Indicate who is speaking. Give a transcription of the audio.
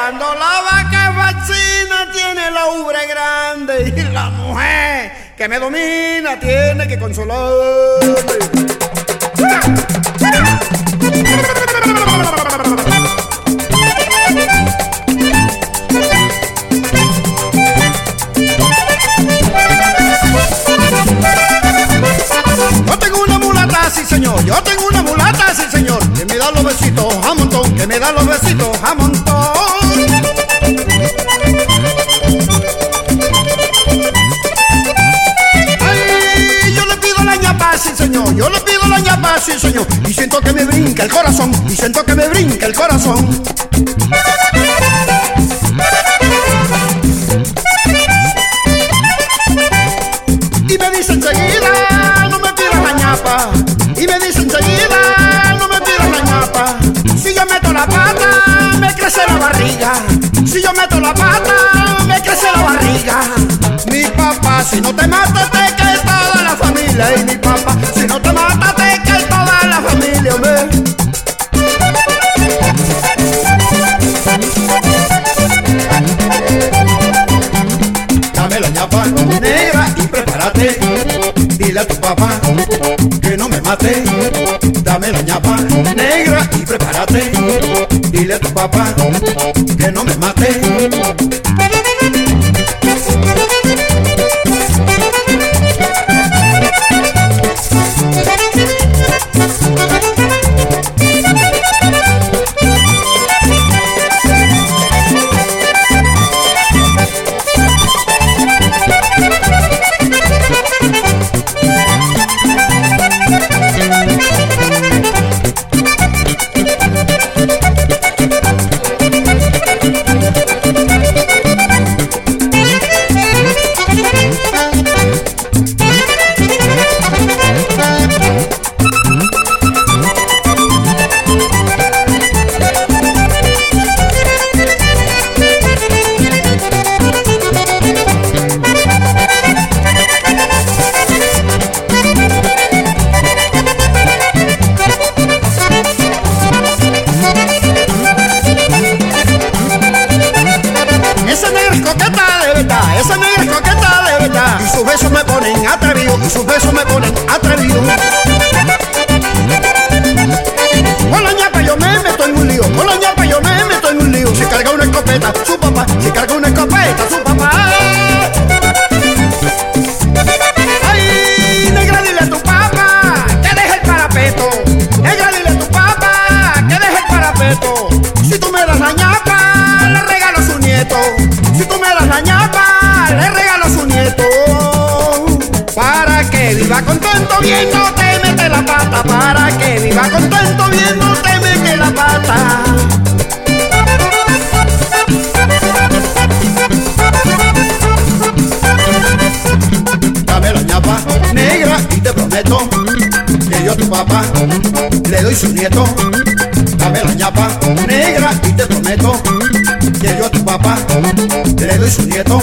Speaker 1: cuando la vaca vacina tiene la ubre grande y la mujer que me domina tiene que consolarme. Yo tengo una mulata, sí señor, yo tengo una mulata, sí señor, que me da los besitos a montón, que me da los besitos a montón. Pido la ñapa, sí señor, y siento que me brinca el corazón, y siento que me brinca el corazón. Y me dice enseguida, no me pidas la ñapa. Y me dice enseguida, no me pidas la ñapa. Si yo meto la pata, me crece la barriga. Si yo meto la pata, me crece la barriga. Mi papá, si no te mata, te cae toda la familia. Y mi papá, Dile a tu papá que no me mate. Dame la ñapa negra y prepárate. Dile a tu papá que no me mate. Sus besos me ponen atrevido, sus besos me ponen atrevido. Con la ñapa yo me meto en un lío, con la ñapa yo me meto en un lío. Si carga una escopeta, contento viendo te mete la pata. Para que viva contento viendo te mete la pata. Dame la ñapa negra y te prometo que yo a tu papá le doy su nieto. Dame la ñapa negra y te prometo que yo a tu papá le doy su nieto.